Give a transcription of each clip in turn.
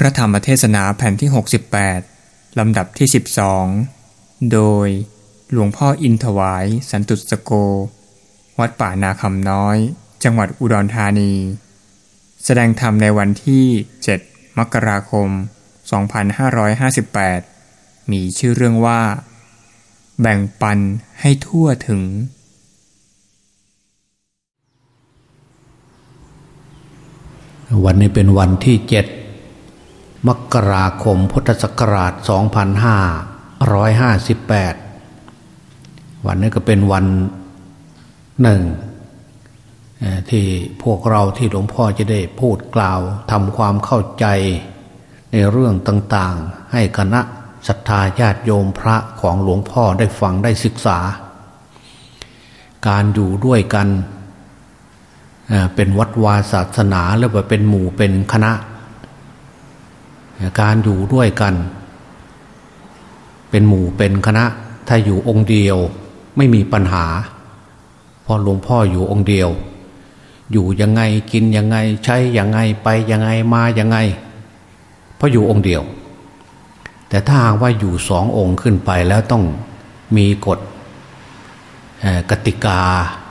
พระธรรมเทศนาแผ่นที่ 68 ลำดับที่ 12 โดยหลวงพ่ออินถวายสันตุสโก วัดป่านาคำน้อย จังหวัดอุดรธานี แสดงธรรมในวันที่ 7 มกราคม 2558 มีชื่อเรื่องว่า แบ่งปันให้ทั่วถึง วันนี้เป็นวันที่เจ็ด มกราคมพุทธศักราช 2558 วันนี้ก็เป็นวันหนึ่งที่พวกเราที่หลวงพ่อจะได้พูดกล่าวทำความเข้าใจในเรื่องต่างๆ ให้คณะศรัทธาญาติโยมพระของหลวงพ่อได้ฟังได้ศึกษา การอยู่ด้วยกันเป็นวัดวาศาสนาหรือว่าเป็นหมู่เป็นคณะ การอยู่ด้วยกัน เป็นหมู่เป็นคณะ ถ้าอยู่องค์เดียวไม่มีปัญหาพอหลวงพ่ออยู่องค์เดียว อยู่ยังไงกินยังไงใช้ยังไงไปยังไงมายังไง เพราะอยู่องค์เดียว แต่ถ้าหากว่าอยู่สององค์ขึ้นไปแล้วต้องมีกฎกติกา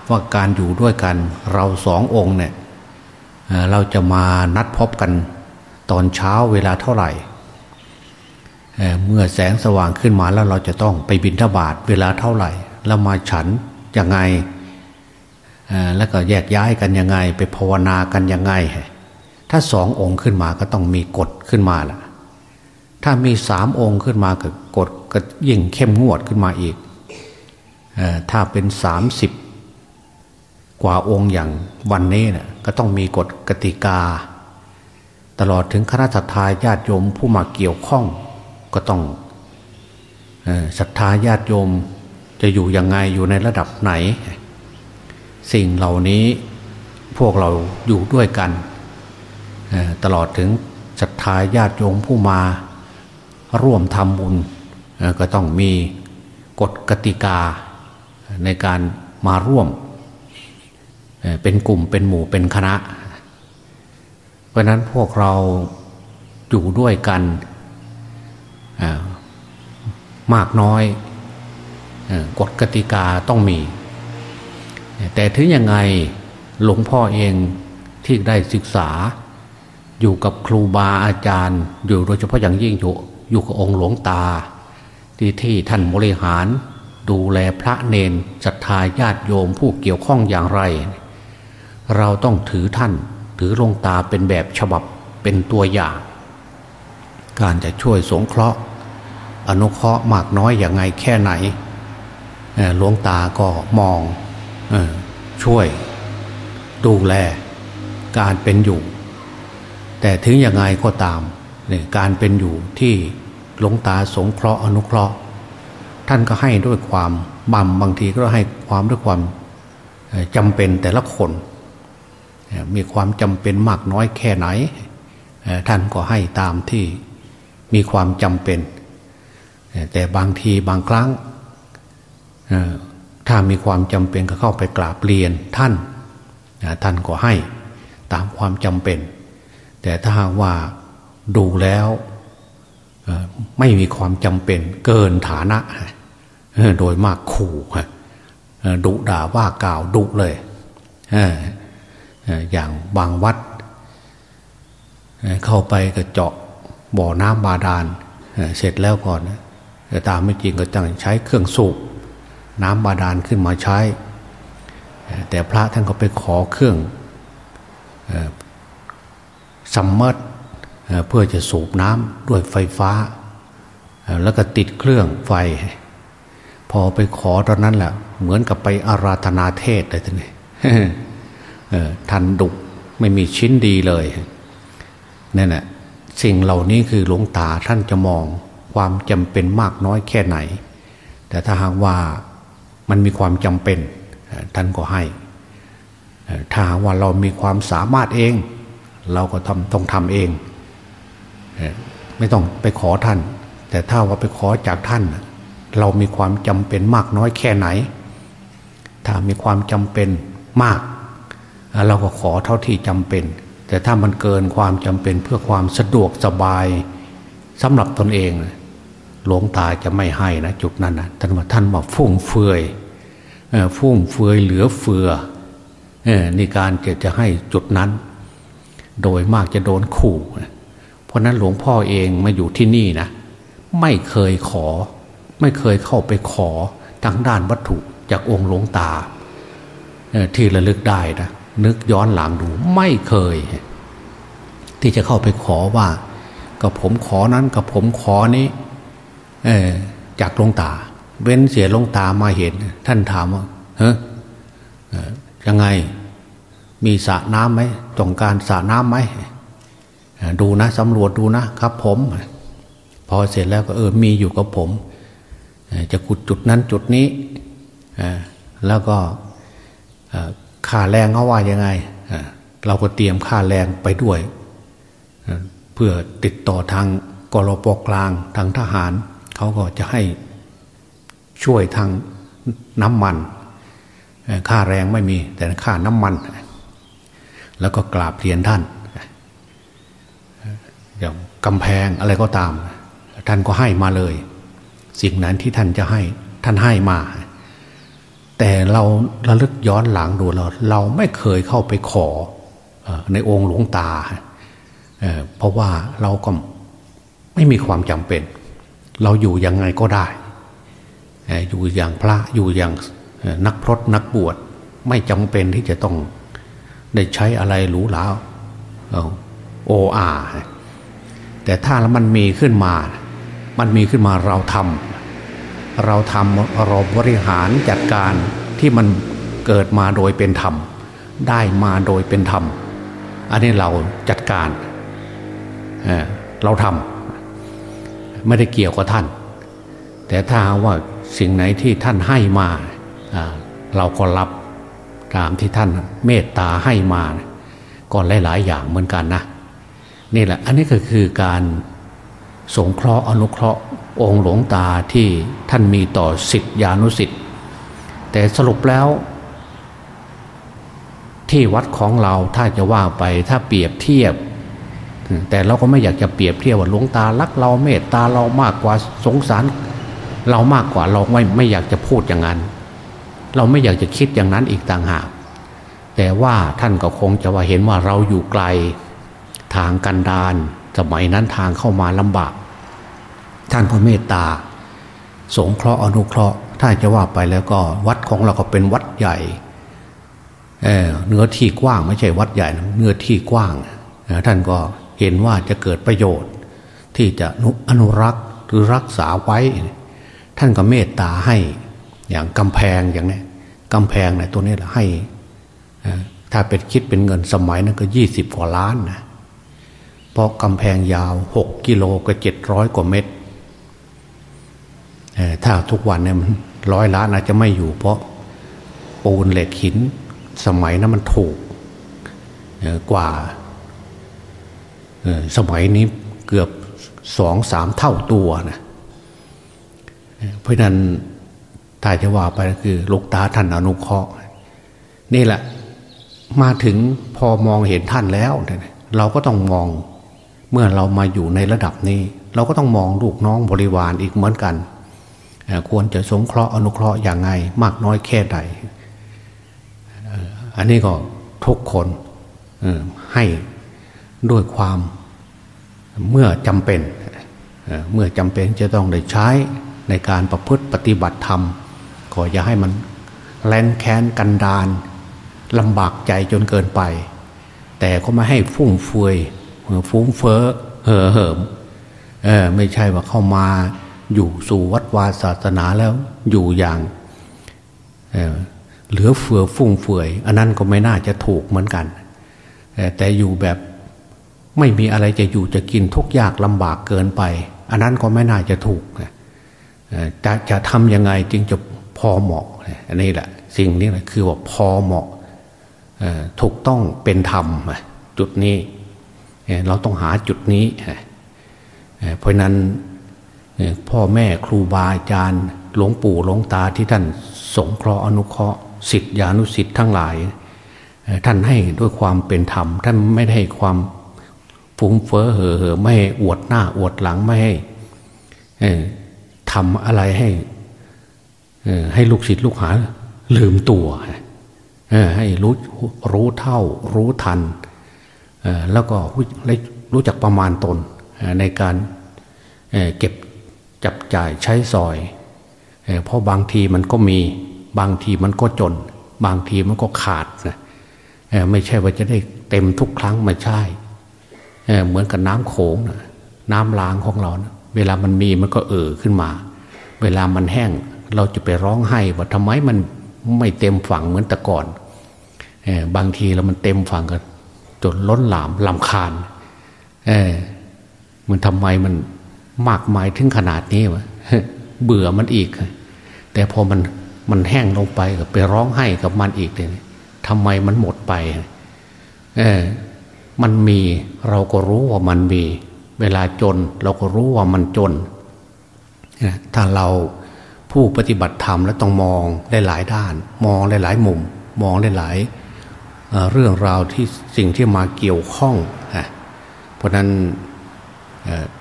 ว่าการอยู่ด้วยกัน เราสององค์เนี่ยเราจะมานัดพบกัน ตอนเช้าเวลาเท่าไหร่เเมื่อแสงสว่างขึ้นมาแล้วเราจะต้องไปบินทบาทเวลาเท่าไหร่ แล้วมาฉันยังไงแล้วก็แยกย้ายกันยังไง ไปภาวนากันยังไง ถ้าสององค์ขึ้นมาก็ต้องมีกฎขึ้นมาล่ะ ถ้ามีสามองค์ขึ้นมาก็กฎก็ยิ่งเข้มงวดขึ้นมาอีกถ้าเป็นสามสิบกว่าองค์อย่างวันนี้นะ่ะก็ต้องมีกฎกติกา ตลอดถึงคณะสัตยาญาติโยมผู้มาเกี่ยวข้องก็ต้องศรัทธาญาติโยมจะอยู่ยังไงอยู่ในระดับไหน สิ่งเหล่านี้พวกเราอยู่ด้วยกัน ตลอดถึงศรัทธาญาติโยมผู้มาร่วมทำบุญก็ต้องมีกฎกติกาในการมาร่วม เป็นกลุ่มเป็นหมู่เป็นคณะ ราะนั้นพวกเราอยู่ด้วยกันมากน้อยกฎกติกาต้องมี แต่ถึงยังไงหลวงพ่อเองที่ได้ศึกษา อยู่กับครูบาอาจารย์ อยู่โดยเฉพาะอย่างยิ่งอยู่อยู่กับองค์หลวงตา ที่ที่ท่านบริหารดูแลพระเนนศรัทธาญาติโยมผู้เกี่ยวข้องอย่างไร เราต้องถือท่าน ถือลงตาเป็นแบบฉบับเป็นตัวอย่าง การจะช่วยสงเคราะห์ อนุเคราะห์มากน้อยอย่างไงแค่ไหนหลวงตาก็มองช่วย ดูแล การเป็นอยู่ แต่ถึงยังไงก็ตามการเป็นอยู่ที่หลวงตาสงเคราะห์อนุเคราะห์ ท่านก็ให้ด้วยความบัมบางทีก็ให้ความด้วยความจำเป็นแต่ละคน มีความจำเป็นมากน้อยแค่ไหน ท่านก็ให้ตามที่มีความจำเป็น แต่บางทีบางครั้งถ้ามีความจำเป็นก็เข้าไปกราบเรียนท่าน ท่านก็ให้ตามความจำเป็น แต่ถ้าว่าดูแล้วไม่มีความจำเป็นเกินฐานะ โดยมากขู่ดุด่าว่ากล่าวดุเลย อย่างบางวัด เข้าไปก็เจาะบ่อน้ำบาดาลเสร็จแล้วก่อนแต่ตามไม่จริงก็จังใช้เครื่องสูบน้ำบาดาลขึ้นมาใช้ แต่พระท่านก็ไปขอเครื่องซัมมอร์เพื่อจะสูบน้ำด้วยไฟฟ้า แล้วก็ติดเครื่องไฟ พอไปขอตอนนั้นแหละเหมือนกับไปอาราธนาเทศเลยท่านนี่ ทันดุไม่มีชิ้นดีเลยนั่นแหละสิ่งเหล่านี้คือหลวงตาท่านจะมองความจำเป็นมากน้อยแค่ไหน แต่ถ้าหากว่ามันมีความจำเป็นท่านก็ให้ ถ้าหากว่าเรามีความสามารถเอง เราก็ทำต้องทำเอง ไม่ต้องไปขอท่าน แต่ถ้าว่าไปขอจากท่าน เรามีความจำเป็นมากน้อยแค่ไหน ถ้ามีความจำเป็นมาก เราก็ขอเท่าที่จำเป็น แต่ถ้ามันเกินความจำเป็นเพื่อความสะดวกสบายสำหรับตนเอง หลวงตาจะไม่ให้นะจุดนั้นนะท่านว่าท่านว่าฟุ่มเฟือยฟุ่มเฟือยเหลือเฟือในการจะจะให้จุดนั้น โดยมากจะโดนขู่ เพราะนั้นหลวงพ่อเองมาอยู่ที่นี่นะไม่เคยขอ ไม่เคยเข้าไปขอทางด้านวัตถุจากองค์หลวงตาที่ระลึกได้นะ นึกย้อนหลังดูไม่เคย ที่จะเข้าไปขอว่ากับผมขอนั้นกับผมขอนี้จากลงตา เว้นเสียลงตามาเห็น ท่านถามว่าเฮ้ยยังไงมีสระน้ำไหมต้องการสระน้ำไหมดูนะสำรวจดูนะครับ ผม พอเสร็จแล้วก็เออมีอยู่กับผม จะขุดจุดนั้นจุดนี้แล้วก็ ค่าแรงเขาว่ายังไงเราก็เตรียมค่าแรงไปด้วย เพื่อติดต่อทางกรปกลางทางทหาร เขาก็จะให้ช่วยทางน้ำมันค่าแรงไม่มี แต่ค่าน้ำมัน แล้วก็กราบเรียนท่านอย่างกำแพงอะไรก็ตาม ท่านก็ให้มาเลย สิ่งนั้นที่ท่านจะให้ท่านให้มา แต่เราระลึกย้อนหลังดูเราเราไม่เคยเข้าไปขอในองค์หลวงตาเพราะว่าเราก็ไม่มีความจำเป็น เราอยู่ยังไงก็ได้ อยู่อย่างพระอยู่อย่างนักพรตนักบวชไม่จำเป็นที่จะต้องได้ใช้อะไรหรูหราโออาแต่ถ้าแล้วมันมีขึ้นมา มันมีขึ้นมาเราทำ เราทำเราบริหารจัดการที่มันเกิดมาโดยเป็นธรรม ได้มาโดยเป็นธรรม อันนี้เราจัดการเเราทำไม่ได้เกี่ยวกับท่าน แต่ถ้าว่าสิ่งไหนที่ท่านให้มา เราก็รับตามที่ท่านเมตตาให้มาก็หลาย ๆ อย่างเหมือนกันนะนี่แหละอันนี้ก็คือการ สงเคราะห์อนุเคราะห์องค์หลวงตาที่ท่านมีต่อสิทธิานุสิทธิ์แต่สรุปแล้ว ที่วัดของเราถ้าจะว่าไปถ้าเปรียบเทียบ แต่เราก็ไม่อยากจะเปรียบเทียบว่าหลวงตารักเราเมตตาเรามากกว่าสงสาร เรามากกว่าเราไม่ไม่อยากจะพูดอย่างนั้น เราไม่อยากจะคิดอย่างนั้นอีกต่างหากแต่ว่าท่านก็คงจะว่าเห็นว่าเราอยู่ไกล ทางกันดาน สมัยนั้นทางเข้ามาลำบาก ท่านพระเมตตา สงเคราะห์อนุเคราะห์ถ้าจะว่าไปแล้วก็วัดของเราก็เป็นวัดใหญ่เเนื้อที่กว้างไม่ใช่วัดใหญ่เนื้อที่กว้าง ท่านก็เห็นว่าจะเกิดประโยชน์ ที่จะอนุรักษ์หรือรักษาไว้ ท่านก็เมตตาให้อย่างกำแพงอย่างนี้กำแพงเนี่ยตัวนี้แหละให้ถ้าเป็นคิดเป็นเงินสมัยนั้นก็ยี่สิบกว่าล้านนะ เพราะกำแพงยาวหกกิโลก็เจ็ดร้อยกว่าเมตรถ้าทุกวันเนี่ยมันร้อยล้านอาจจะไม่อยู่ เพราะปูนเหล็กหินสมัยนั้นมันถูกกว่าสมัยนี้เกือบสองสามเท่าตัวนะเพราะนั้นถ้าจะว่าไปคือลูกตาท่านอนุเคราะห์นี่แหละ มาถึงพอมองเห็นท่านแล้ว เราก็ต้องมอง เมื่อเรามาอยู่ในระดับนี้ เราก็ต้องมองลูกน้องบริวารอีกเหมือนกัน ควรจะสงเคราะห์อนุเคราะห์อย่างไง มากน้อยแค่ใด อันนี้ก็ทุกคนให้ด้วยความเมื่อจำเป็น เมื่อจำเป็นจะต้องได้ใช้ในการประพฤติปฏิบัติธรรมก็อย่าให้มันแลนแค้นกันดานลำบากใจจนเกินไป แต่ก็ไม่ให้ฟุ่มเฟือย ฟุ้งเฟ้อเห่อเหิมเออไม่ใช่ว่าเข้ามาอยู่สู่วัดวาศาสนาแล้วอยู่อย่างเเหลือเฟือฟุ่งเฟือย อันนั้นก็ไม่น่าจะถูกเหมือนกัน แต่อยู่แบบไม่มีอะไรจะอยู่จะกินทุกยากลำบากเกินไป อันนั้นก็ไม่น่าจะถูกจะจะทำยังไงจึงจะพอเหมาะอันนี้แหละสิ่งนี้แหละคือว่าพอเหมาะถูกต้องเป็นธรรมจุดนี้ เราต้องหาจุดนี้เพราะนั้นพ่อแม่ครูบาอาจารย์หลวงปู่หลวงตาที่ท่านสงเคราะห์อนุเคราะห์สิทธิานุสิทธิ์ทั้งหลาย ท่านให้ด้วยความเป็นธรรม ท่านไม่ได้ให้ความฟุ้งเฟ้อเห่อเห่อไม่ให้อวดหน้าอวดหลังไม่ให้ทำอะไรให้ให้ลูกศิษย์ลูกหาลืมตัวให้รู้รู้เท่ารู้ทัน แล้วก็รู้จักประมาณตนในการเก็บจับจ่ายใช้สอย เพราะบางทีมันก็มีบางทีมันก็จน บางทีมันก็ขาดนะไม่ใช่ว่าจะได้เต็มทุกครั้งไม่ใช่เหมือนกับน้ำโขงนะน้ำล้างของเรานะเวลามันมีมันก็เอ่อขึ้นมา เวลามันแห้งเราจะไปร้องไห้ว่าทำไมมันไม่เต็มฝั่งเหมือนแต่ก่อนบางทีเรามันเต็มฝั่งกัน จนล้นหลามลำคาญ เออมันทำไมมันมากมายถึงขนาดนี้วะเบื่อมันอีก แต่พอมันมันแห้งลงไปก็ไปร้องไห้กับมันอีกเลยทำไมมันหมดไป เออ มันมีเราก็รู้ว่ามันมี เวลาจน เราก็รู้ว่ามันจน ถ้าเราผู้ปฏิบัติธรรมแล้วต้องมองได้หลายด้าน มองได้หลายมุม มองได้หลาย เรื่องราวที่สิ่งที่มาเกี่ยวข้องเพราะนั้น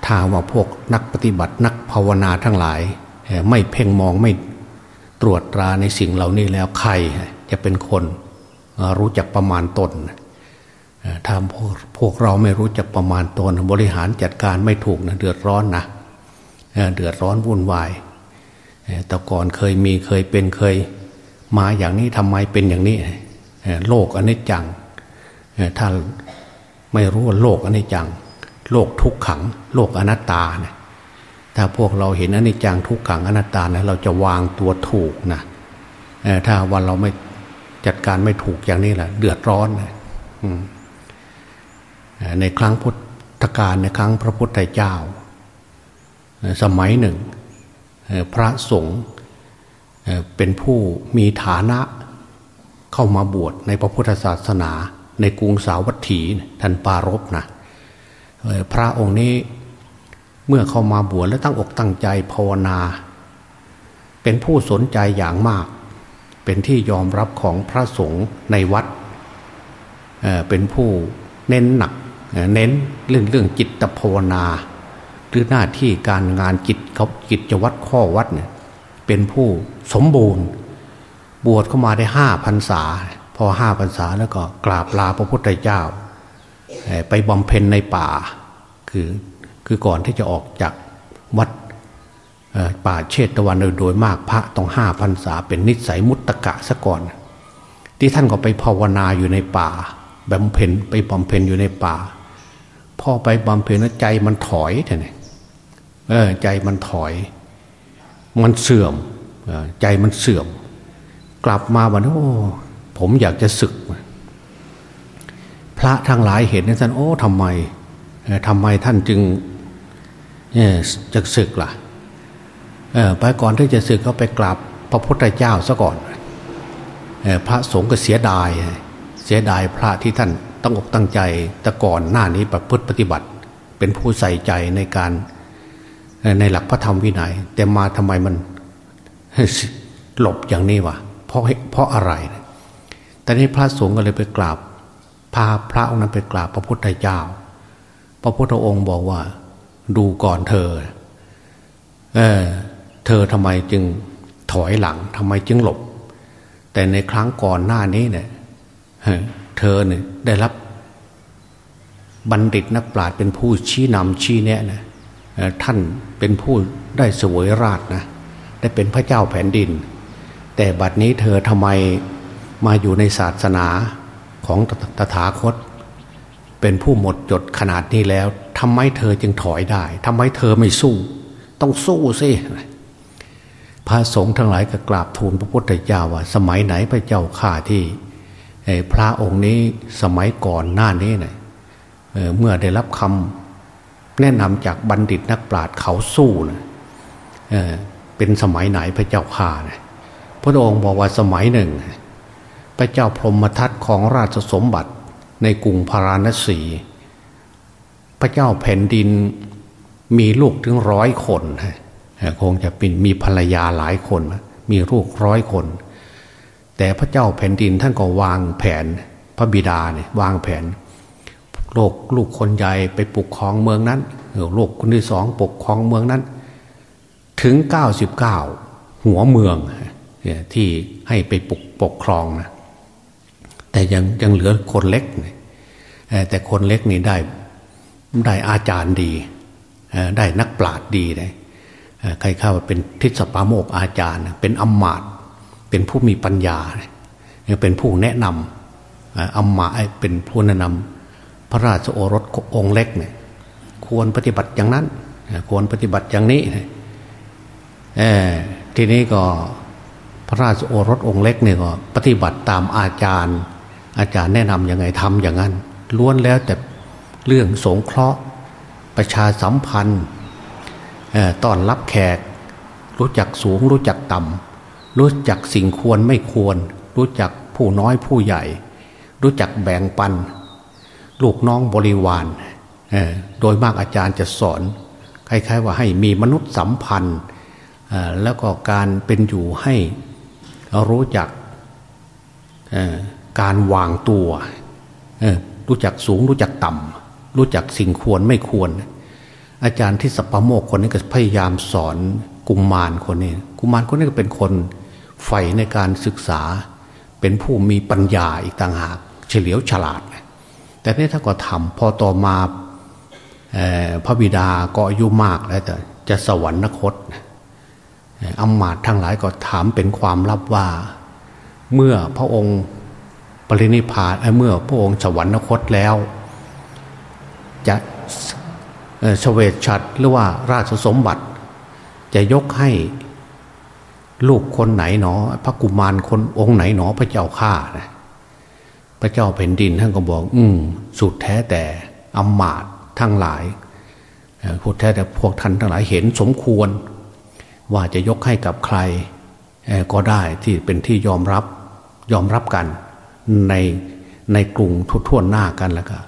ถ้าว่าพวกนักปฏิบัตินักภาวนาทั้งหลาย ไม่เพ่งมองไม่ตรวจตราในสิ่งเหล่านี้แล้วใครจะเป็นคนรู้จักประมาณตนถ้าพวกพวกเราไม่รู้จักประมาณตน บริหารจัดการไม่ถูกนะเดือดร้อนนะเดือดร้อนวุ่นวายแต่ก่อนเคยมีเคยเป็นเคยมาอย่างนี้ทำไมเป็นอย่างนี้ โลกอนิจจังถ้าไม่รู้ว่าโลกอนิจจัง โลกทุกขัง โลกอนัตตานี่ยถ้าพวกเราเห็นอนิจจังทุกขังอนัตตานะเราจะวางตัวถูกนะถ้าวันเราไม่จัดการไม่ถูกอย่างนี้แหละเดือดร้อนนะในครั้งพุทธกาลในครั้งพระพุทธเจ้า สมัยหนึ่ง พระสงฆ์เป็นผู้มีฐานะ เข้ามาบวชในพระพุทธศาสนา ในกรุงสาวัตถีท่านปารบนะพระองค์นี้เมื่อเข้ามาบวชแล้วตั้งอกตั้งใจภาวนา เป็นผู้สนใจอย่างมาก เป็นที่ยอมรับของพระสงฆ์ในวัดเป็นผู้เน้นหนักเน้นเรื่องเรื่องจิตภาวนา หรือหน้าที่การงานจิตเขาจิตวัดข้อวัดเนี่ยเป็นผู้สมบูรณ์ บวชเข้ามาได้ห้าพรรษา พอห้าพรรษาแล้วก็กราบลาพระพุทธเจ้า ไปบำเพ็ญในป่า คือคือก่อนที่จะออกจากวัดป่าเชตวันโดยมากพระต้องห้าพรรษา เป็นนิสัยมุตตะกะซะก่อน ที่ท่านก็ไปภาวนาอยู่ในป่าบำเพ็ญไปบำเพ็ญอยู่ในป่า พอไปบำเพ็ญแล้วใจมันถอยท่านเออใจมันถอย มันเสื่อมใจมันเสื่อม กลับมาวันโอ้ผมอยากจะศึก พระทั้งหลายเห็นนท่านโอ้ทำไมทำไมท่านจึงจะศึกล่ะไปก่อนที่จะศึกเขาไปกราบพระพุทธเจ้าซะก่อนพระสงฆ์ก็เสียดาย เสียดายพระที่ท่านตั้งอกตั้งใจแต่ก่อนหน้านี้ประพฤติปฏิบัติ เป็นผู้ใส่ใจในการในหลักพระธรรมวินัย แต่มาทำไมมันหลบอย่างนี้วะ ราะเพราะอะไรแต่นี้พระสงฆ์ก็เลยไปกราบ พาพระองค์นั้นไปกราบพระพุทธเจ้า พระพุทธองค์บอกว่า ดูก่อนเธอ เออ เธอทำไมจึงถอยหลังทำไมจึงหลบ แต่ในครั้งก่อนหน้านี้เนี่ยเธอเนี่ยได้รับบัณฑิตนักปราชญ์เป็นผู้ชี้นำชี้แนะนะท่านเป็นผู้ได้สวยราชนะได้เป็นพระเจ้าแผ่นดิน แต่บัดนี้เธอทำไมมาอยู่ในศาสนาของตถาคต เป็นผู้หมดจดขนาดนี้แล้วทำไมเธอจึงถอยได้ทำไมเธอไม่สู้ ต้องสู้สิพระสงฆ์ทั้งหลายก็กราบทูลพระพุทธเจ้าว่า สมัยไหนพระเจ้าข่าที่พระองค์นี้สมัยก่อนหน้านี้เนะี่ยเมื่อได้รับคำแนะนำจากบัณฑิตนักปราชญ์เขาสู้นะเเป็นสมัยไหนพระเจ้าข่านะ พระองค์บอกว่าสมัยหนึ่ง พระเจ้าพรหมทัตของราชสมบัติในกรุงพาราณสี พระเจ้าแผ่นดินมีลูกถึงร้อยคนคงจะเป็นมีภรรยาหลายคน มีลูกร้อยคน แต่พระเจ้าแผ่นดินท่านก็วางแผนพระบิดาเนี่ยวางแผนโลกลูกคนใหญ่ไปปกครองเมืองนั้นลูกคนที่สองปกครองเมืองนั้น ถึงเก้าสิบเก้าหัวเมือง ที่ให้ไปปกปกครองนะแต่ยังยังเหลือคนเล็กแต่คนเล็กนี่ได้ได้อาจารย์ดี ได้นักปราชญ์ดีเลยใครเข้าเป็นทิศปาโมกอาจารย์ เป็นอมมาตเป็นผู้มีปัญญา เป็นผู้แนะนำอมมาเป็นผู้แนะนำพระราชโอรสองค์เล็กเนี่ยควรปฏิบัติอย่างนั้น ควรปฏิบัติอย่างนี้ทีนี้ก็ พระราชโอรสองค์เล็กเนี่ยก็ปฏิบัติตามอาจารย์ อาจารย์แนะนำยังไงทำอย่างนั้นล้วนแล้วแต่เรื่องสงเคราะห์ ประชาสัมพันธ์ต้อนรับแขก รู้จักสูงรู้จักต่ำรู้จักสิ่งควรไม่ควร รู้จักผู้น้อยผู้ใหญ่ รู้จักแบ่งปัน ลูกน้องบริวารโดยมากอาจารย์จะสอนคล้ายๆว่าให้มีมนุษย์สัมพันธ์แล้วก็การเป็นอยู่ให้ รู้จักการวางตัวรู้จักสูงรู้จักต่ำรู้จักสิ่งควรไม่ควร อาจารย์ที่สัปปโมกคนนี้ก็พยายามสอนกุมมารคนนี้ กุมมารคนนี้ก็เป็นคนใฝ่ในการศึกษา เป็นผู้มีปัญญาอีกต่างหาก เฉลียวฉลาด แต่นี่ถ้าก็ทำพอต่อมาพระบิดาก็อายุมากแล้วแต่จะสวรรคต อำมาตย์ทั้งหลายก็ถามเป็นความลับว่า เมื่อพระองค์ปรินิพานเมื่อพระองค์สวรรคตแล้ว จะเสวตฉัตรหรือว่าราชสมบัติ จะยกให้ลูกคนไหนหนอ พระกุมารคนองค์ไหนหนอพระเจ้าข้านะพระเจ้าแผ่นดินท่านก็บอก อืมสุดแท้แต่อำมาตย์ทั้งหลายพูดแท้แต่พวกท่านทั้งหลายเห็นสมควร ว่าจะยกให้กับใครก็ได้ที่เป็นที่ยอมรับยอมรับกันในในกลุ่มทุ่วหน้ากันแล้วก็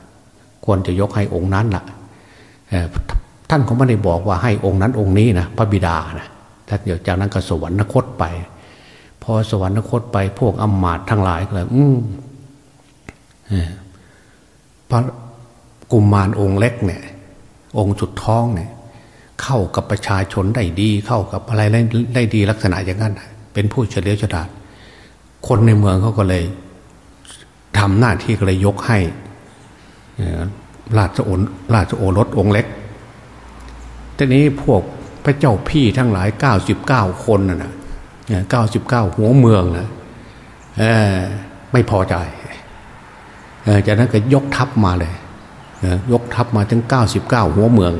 ควรจะยกให้องค์นั้นละ่ะท่านก็ไม่ได้บอกว่าให้องค์นั้นองค์นี้นะพระบิดานะถ้าเดี๋ยวจากนั้นก็สวรรคตไป พอสวรรคตไปพวกอมมาตทั้งหลายก็เลยอืมพระกุมมารองค์เล็กเนี่ย องค์จุดท้องเนี่ย เข้ากับประชาชนได้ดี เข้ากับอะไรได้ดีลักษณะอย่างนั้น เป็นผู้เฉลียวฉลาด คนในเมืองเขาก็เลยทำหน้าที่ก็เลยยกให้ราชโอราชโอรสองค์เล็กทีนี้พวกพระเจ้าพี่ทั้งหลายเก้าสิบเก้าคนน่ะเก้าสิบเก้าหัวเมืองนะไม่พอใจจากนั้นก็ยกทัพมาเลยยกทัพมาถึงเก้าสิบเก้าหัวเมือง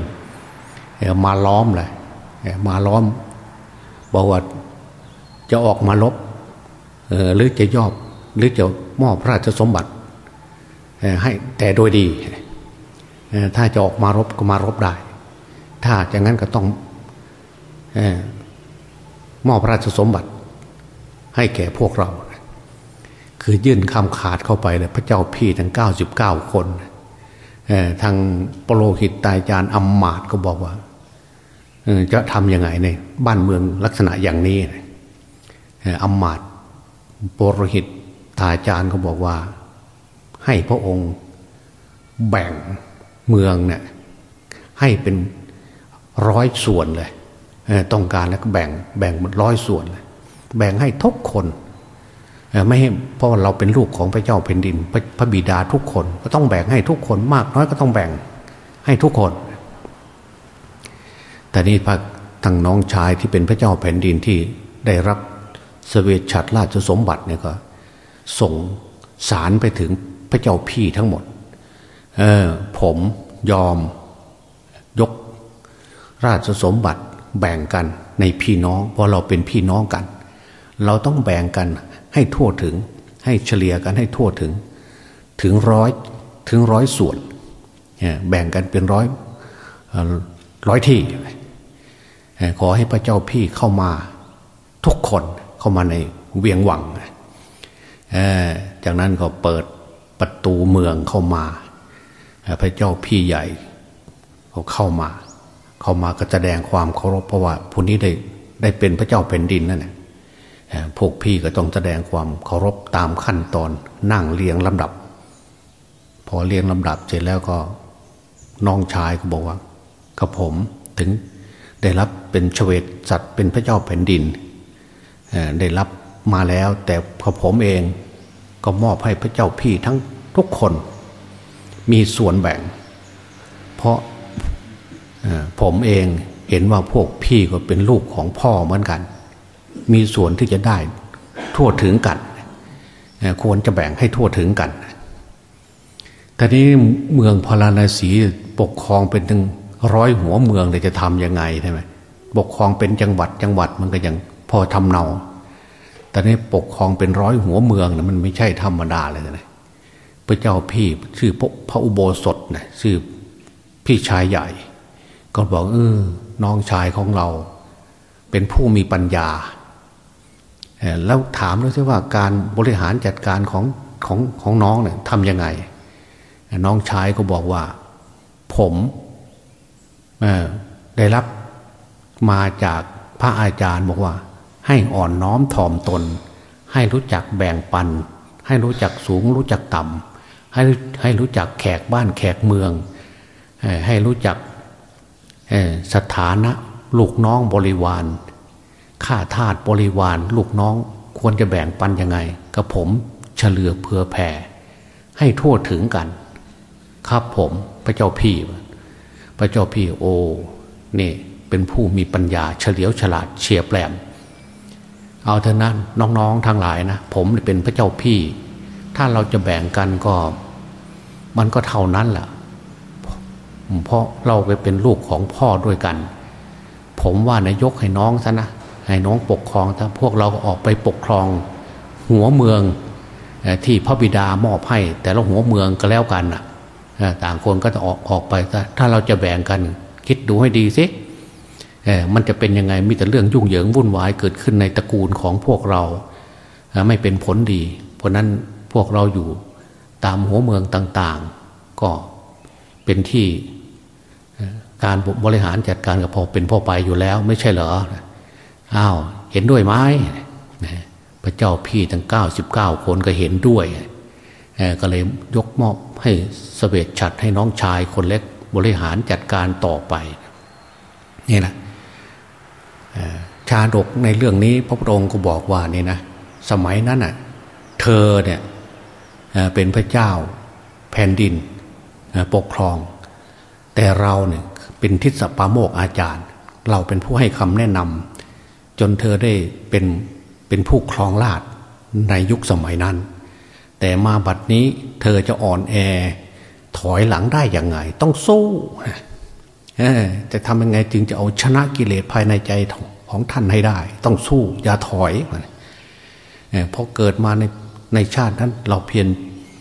มาล้อมเลยมาล้อมบอกว่าจะออกมาลบหรือจะยอบหรือจะมอบราชสมบัติให้แต่โดยดี ถ้าจะออกมารบก็มารบได้ ถ้าอย่างนั้นก็ต้องมอบราชสมบัติ ให้แก่พวกเรา คือยื่นคำขาดเข้าไปเลยพระเจ้าพี่ทั้งเก้าสิบเก้าคนทางปโลหิตตายจารย์อัมมาดก็บอกว่า จะทำยังไงในบ้านเมืองลักษณะอย่างนี้อัมมาดปโลหิตตาจารย์ก็บอกว่า ให้พระองค์แบ่งเมืองเนี่ยให้เป็นร้อยส่วนเลยต้องการแล้วก็แบ่งแบ่งมันร้อยส่วนเลยแบ่งให้ทุกคนไม่ให้เพราะเราเป็นลูกของพระเจ้าแผ่นดินพระบิดาทุกคน ก็ต้องแบ่งให้ทุกคนมากน้อยก็ต้องแบ่งให้ทุกคน แต่นี่พระทางน้องชายที่เป็นพระเจ้าแผ่นดินที่ได้รับสเวชฉัตรราชสมบัติเนี่ยก็ ส่งสารไปถึงพระเจ้าพี่ทั้งหมด เออผมยอม ยกราชสมบัติแบ่งกันในพี่น้องเพราะเราเป็นพี่น้องกัน เราต้องแบ่งกันให้ทั่วถึง ให้เฉลี่ยกันให้ทั่วถึง ถึงร้อยถึงร้อยส่วนแบ่งกันเป็นร้อยร้อยที่ ขอให้พระเจ้าพี่เข้ามาทุกคนเข้ามาในเวียงหวังจากนั้นก็เปิดประตูเมืองเข้ามา พระเจ้าพี่ใหญ่เขาเข้ามา เข้ามาก็แสดงความเคารพเพราะว่าผู้นี้ได้ได้เป็นพระเจ้าแผ่นดินนั่นแหละพวกพี่ก็ต้องแสดงความเคารพตามขั้นตอนนั่งเรียงลำดับ พอเรียงลำดับเสร็จแล้วก็น้องชายก็บอกว่ากับผมถึง ได้รับเป็นเฉวตสัตว์เป็นพระเจ้าแผ่นดินได้รับมาแล้วแต่พอผมเองก็มอบให้พระเจ้าพี่ทั้งทุกคนมีส่วนแบ่ง เพราะผมเองเห็นว่าพวกพี่ก็เป็นลูกของพ่อเหมือนกัน มีส่วนที่จะได้ทั่วถึงกัน ควรจะแบ่งให้ทั่วถึงกันแต่นี้เมืองพาราณสีปกครองเป็นถึง ร้อยหัวเมืองเลยจะทำยังไงใช่ไหมปกครองเป็นจังหวัดจังหวัดมันก็ยังพอทำเนาแต่นี้ปกครองเป็นร้อยหัวเมืองนะมันไม่ใช่ธรรมดาเลยนะพระเจ้าพี่ชื่อพระอุโบสถนะชื่อพี่ชายใหญ่ ก็บอกเออน้องชายของเรา เป็นผู้มีปัญญาแล้วถามด้วยว่าการบริหารจัดการของของของน้องเนี่ยทำยังไง น้องชายก็บอกว่า ผม ได้รับมาจากพระอาจารย์บอกว่า ให้อ่อนน้อมถ่อมตน ให้รู้จักแบ่งปัน ให้รู้จักสูงรู้จักต่ำให้ให้รู้จักแขกบ้านแขกเมือง ให้รู้จักสถานะลูกน้องบริวารข้าทาสบริวารลูกน้องควรจะแบ่งปันยังไงกับผมเฉลือเผื่อแผ่ให้ทั่วถึงกัน ครับผมพระเจ้าพี่ พระเจ้าพี่โอนี่เป็นผู้มีปัญญาเฉลียวฉลาดเฉียบแหลม เอาเท่านั้นน้องๆทั้งหลายนะผมเป็นพระเจ้าพี่ ถ้าเราจะแบ่งกันก็ มันก็เท่านั้นแหละเพราะเราไปเป็นลูกของพ่อด้วยกัน ผมว่านายกให้น้องซะนะให้น้องปกครองถ้าพวกเราออกไปปกครอง หัวเมืองที่พระบิดามอบให้ แต่ละหัวเมืองก็แล้วกันอะ ต่างคนก็จะออกออกไป ถ้าเราจะแบ่งกัน คิดดูให้ดีสิมันจะเป็นยังไงมีแต่เรื่องยุ่งเหยิงวุ่นวายเกิดขึ้นในตระกูลของพวกเรา ไม่เป็นผลดี เพราะนั้นพวกเราอยู่ตามหัวเมืองต่างๆ ก็เป็นที่การบริหารจัดการกับพอเป็นพ่อไปอยู่แล้ว ไม่ใช่เหรออ้าวเห็นด้วยไหมพระเจ้าพี่ทั้งเก้าสิบเก้าคนก็เห็นด้วย ก็เลยยกมอบให้สเวตฉัดให้น้องชายคนเล็กบริหารจัดการต่อไปนี่นะชาดกในเรื่องนี้พระพุทธองค์ก็บอกว่านี่นะสมัยนั้นอะเธอเนี่ยเป็นพระเจ้าแผ่นดินปกครอง แต่เราเนี่ยเป็นทิศปาโมกอาจารย์ เราเป็นผู้ให้คำแนะนำจนเธอได้เป็นเป็นผู้ครองราชในยุคสมัยนั้น แต่มาบัดนี้เธอจะอ่อนแอ ถอยหลังได้ยังไง ต้องสู้จะทำยังไงจึงจะเอาชนะกิเลสภายในใจของท่านให้ได้ ต้องสู้ อย่าถอยเพราะเกิดมาในในชาตินั้น เราเพียง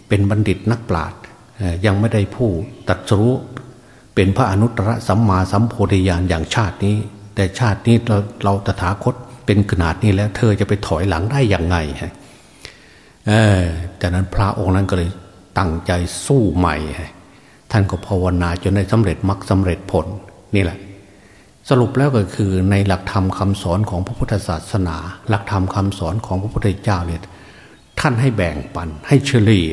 เป็นบัณฑิตนักปราชญ์ยังไม่ได้ผู้ตัดสู้เป็นพระอนุตตรสัมมาสัมโพธิญาณอย่างชาตินี้ แต่ชาตินี้เราเราตถาคตเป็นขนาดนี้แล้ว เธอจะไปถอยหลังได้อย่างไง เออจากนั้นพระองค์นั้นก็เลยตั้งใจสู้ใหม่ ท่านก็ภาวนาจนได้สำเร็จมรรคสาเร็จผลนี่แหละ สรุปแล้วก็คือในหลักธรรมคาสอนของพระพุทธศาสนา หลักธรรมคาสอนของพระพุทธเจ้าเนี่ยท่านให้แบ่งปันให้เฉลี่ย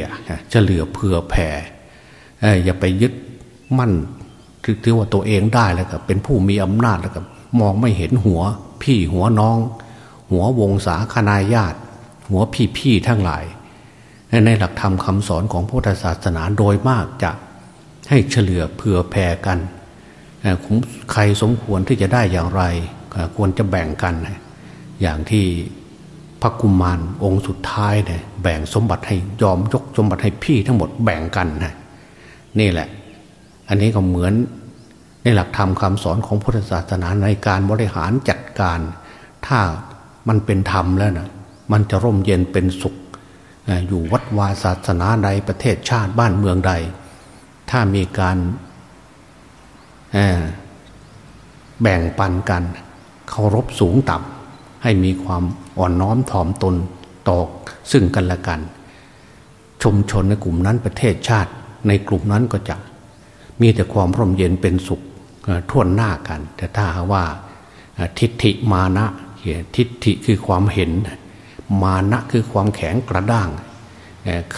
เฉลี่ยเผื่อแผ่อย่าไปยึดมั่นถือว่าตัวเองได้แล้วก็เป็นผู้มีอำนาจแล้วก็มองไม่เห็นหัวพี่หัวน้อง หัววงศาคณาญาติ หัวพี่ๆทั้งหลาย ในหลักธรรมคำสอนของพุทธศาสนาโดยมากจะให้เฉลือเผื่อแผ่กันใครสมควรที่จะได้อย่างไร ควรจะแบ่งกัน อย่างที่พระกุมารองค์สุดท้ายเนี่ยแบ่งสมบัติให้ยอมยกสมบัติให้พี่ทั้งหมดแบ่งกันนะนี่แหละ อันนี้ก็เหมือนในหลักธรรมคำสอนของพุทธศาสนาในการบริหารจัดการ ถ้ามันเป็นธรรมแล้วนะ มันจะร่มเย็นเป็นสุข อยู่วัดวาศาสนาใดประเทศชาติบ้านเมืองใด ถ้ามีการแบ่งปันกันเคารพสูงต่ำให้มีความอ่อนน้อมถ่อมตนต่อซึ่งกันและกันชมชนในกลุ่มนั้นประเทศชาติ ในกลุ่มนั้นก็จะมีแต่ความร่มเย็นเป็นสุขท่วนหน้ากัน แต่ถ้าว่าทิฏฐิมานะทิฏฐิคือความเห็น มานะคือความแข็งกระด้าง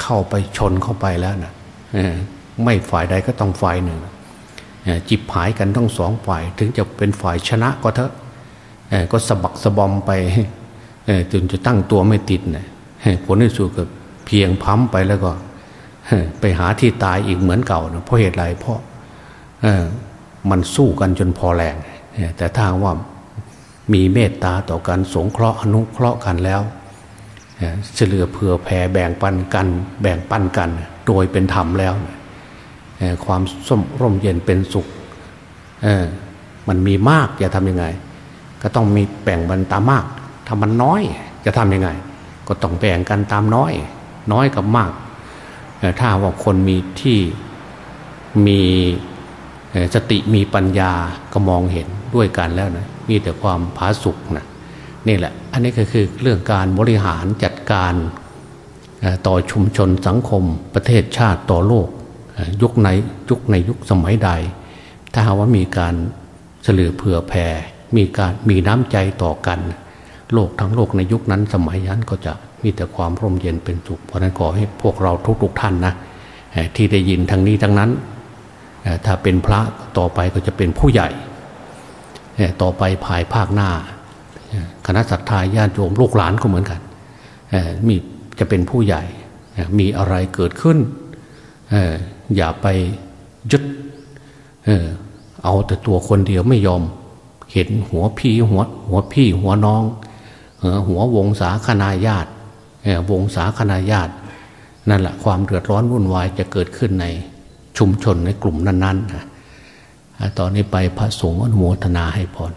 เข้าไปชนเข้าไปแล้วนะไม่ฝ่ายใดก็ต้องฝ่ายหนึ่งจิบหายกันทั้งสองฝ่าย ถึงจะเป็นฝ่ายชนะก็เถอะก็สะบักสะบอมไปจนจะตั้งตัวไม่ติดนะผลที่สุดก็เพียงพั้มไปแล้วก็ไปหาที่ตายอีกเหมือนเก่านะเพราะเหตุไรเพราะมันสู้กันจนพอแรงแต่ทาว่ามีเมตตาต่อกันสงเคราะห์อนุเคราะห์กันแล้ว เฉลือเผื่อแผ่แบ่งปันกัน แบ่งปันกัน โดยเป็นธรรมแล้วความส้มร่มเย็นเป็นสุขมันมีมากจะทำยังไง ก็ต้องมีแบ่งบันตามากถ้ามันน้อยจะทำยังไง ก็ต้องแบ่งกันตามน้อย น้อยกับมากถ้าว่าคนมีที่มีสติมีปัญญาก็มองเห็นด้วยกันแล้วนะมีแต่ความผาสุกนะ นี่แหละ อันนี้ก็คือเรื่องการบริหารจัดการต่อชุมชนสังคมประเทศชาติต่อโลก ยุคไหนยุคในยุคสมัยใด ถ้าหาว่ามีการเฉลือเผื่อแผ่มีการมีน้ำใจต่อกัน โลกทั้งโลกในยุคนั้นสมัยนั้นก็จะมีแต่ความร่มเย็นเป็นสุขเพราะนั้นขอให้พวกเราทุกๆท่านนะที่ได้ยินทางนี้ทั้งนั้น ถ้าเป็นพระต่อไปก็จะเป็นผู้ใหญ่ ต่อไปภายภาคหน้า คณะสัตยาญาติโยมลูกหลานก็เหมือนกันมีจะเป็นผู้ใหญ่มีอะไรเกิดขึ้นอย่าไปยึดเอาแต่ตัวคนเดียวไม่ยอม เห็นหัวพี่หัวหัวพี่หัวน้องหัววงศาคณาญาติวงศาคณาญาติ นั่นแหละความเดือดร้อนวุ่นวายจะเกิดขึ้นในชุมชนในกลุ่มนั้นๆตอนนี้ไปพระสงฆ์อนุโมทนาให้พร